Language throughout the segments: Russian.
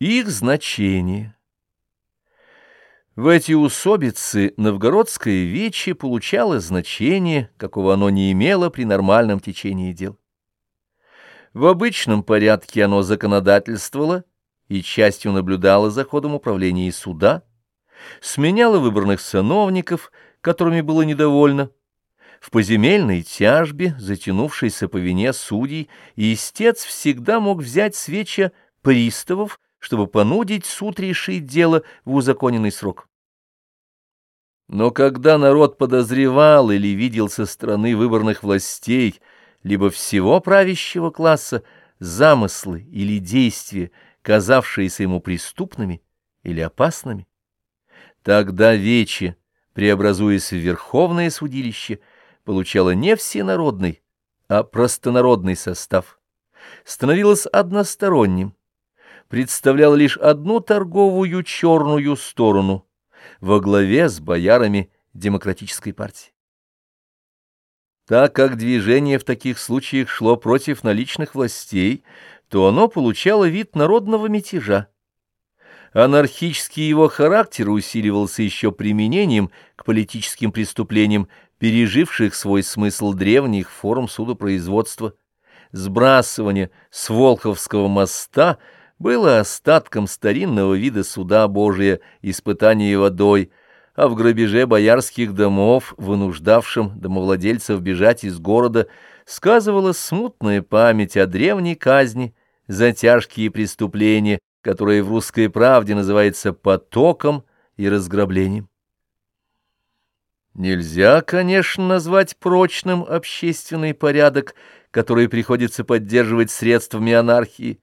Их значение В эти усобицы новгородское вече получало значение, какого оно не имело при нормальном течении дел. В обычном порядке оно законодательствовало и частью наблюдало за ходом управления суда, сменяло выбранных сановников, которыми было недовольно, в поземельной тяжбе, затянувшейся по вине судей, истец всегда мог взять свеча приставов, чтобы понудить суд решить дело в узаконенный срок. Но когда народ подозревал или видел со стороны выборных властей, либо всего правящего класса, замыслы или действия, казавшиеся ему преступными или опасными, тогда Вече, преобразуясь в Верховное судилище, получало не всенародный, а простонародный состав, становилось односторонним, представлял лишь одну торговую черную сторону во главе с боярами демократической партии. Так как движение в таких случаях шло против наличных властей, то оно получало вид народного мятежа. Анархический его характер усиливался еще применением к политическим преступлениям, переживших свой смысл древних форм судопроизводства, сбрасывание с Волховского моста – было остатком старинного вида суда Божия, испытания водой, а в грабеже боярских домов, вынуждавшем домовладельцев бежать из города, сказывалась смутная память о древней казни за тяжкие преступления, которая в русской правде называется потоком и разграблением. Нельзя, конечно, назвать прочным общественный порядок, который приходится поддерживать средствами анархии,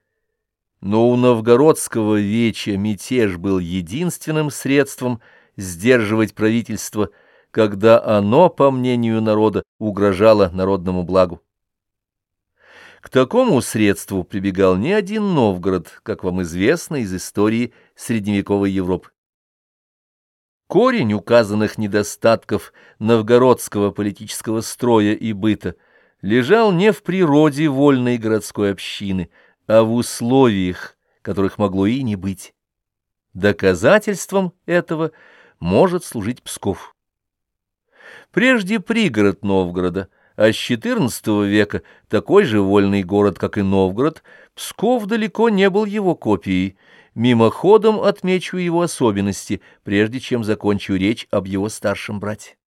но у новгородского веча мятеж был единственным средством сдерживать правительство, когда оно, по мнению народа, угрожало народному благу. К такому средству прибегал не один Новгород, как вам известно из истории средневековой Европы. Корень указанных недостатков новгородского политического строя и быта лежал не в природе вольной городской общины – а в условиях, которых могло и не быть. Доказательством этого может служить Псков. Прежде пригород Новгорода, а с XIV века такой же вольный город, как и Новгород, Псков далеко не был его копией. Мимоходом отмечу его особенности, прежде чем закончу речь об его старшем брате.